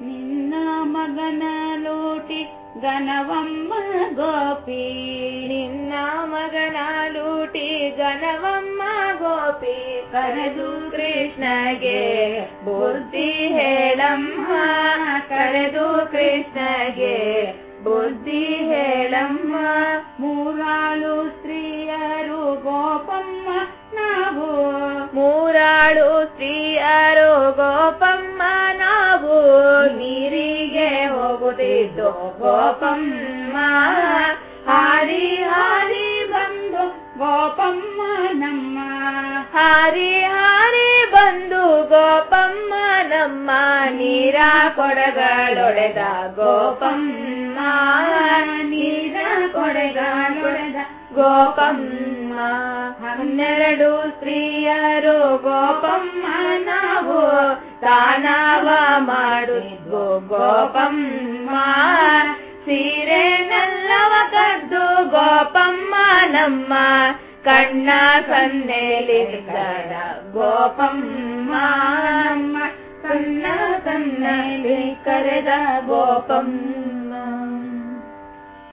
ನಿನ್ನ ಮಗನ ಲೂಟಿ ಗನವಮ್ಮ ಗೋಪಿ ನಿನ್ನ ಮಗನ ಲೂಟಿ ಗನವಮ್ಮ ಗೋಪಿ ಕರೆದು ಕೃಷ್ಣಗೆ ಬುದ್ಧಿ ಹೇಳಮ್ಮ ಕರೆದು ಕೃಷ್ಣಗೆ ಬುದ್ಧಿ ಹೇಳಮ್ಮ ಮೂರಾಳು ಸ್ತ್ರೀಯರು ಗೋಪಮ್ಮ ನಾವು ಮೂರಾಳು ಸ್ತ್ರೀಯರು ಹೋಗುತ್ತಿದ್ದು ಗೋಪಮ್ಮ, ಹಾರಿ ಹಾರಿ ಬಂದು, ಗೋಪಮ್ಮ ನಮ್ಮ. ಹಾರಿ ಹಾರಿ ಬಂದು, ಗೋಪಮ್ಮ ನಮ್ಮ. ನೀರ ಕೊಡಗಳೊಡೆದ ಗೋಪಮ್ಮ, ನೀರ ಕೊಡಗಳೊಡೆದ ಗೋಪಮ್ಮ. ಹನ್ನೆರಡು ಸ್ತ್ರೀಯರು ಗೋಪಮ್ಮ ನಾವು, ದಾನವ ಮಾಡಿದ್ವು. ಗೋಪಮ್ಮ ಸೀರೆನೆಲ್ಲವ ಕದ್ದು ಗೋಪಮ್ಮ ನಮ್ಮ ಕಣ್ಣ ಸನ್ನೆಲಿದ್ದಳ ಗೋಪಮ್ಮ ನಮ್ಮ ಕಣ್ಣ ಕಣ್ಣಲ್ಲಿ ಕರೆದ ಗೋಪಮ್ಮ.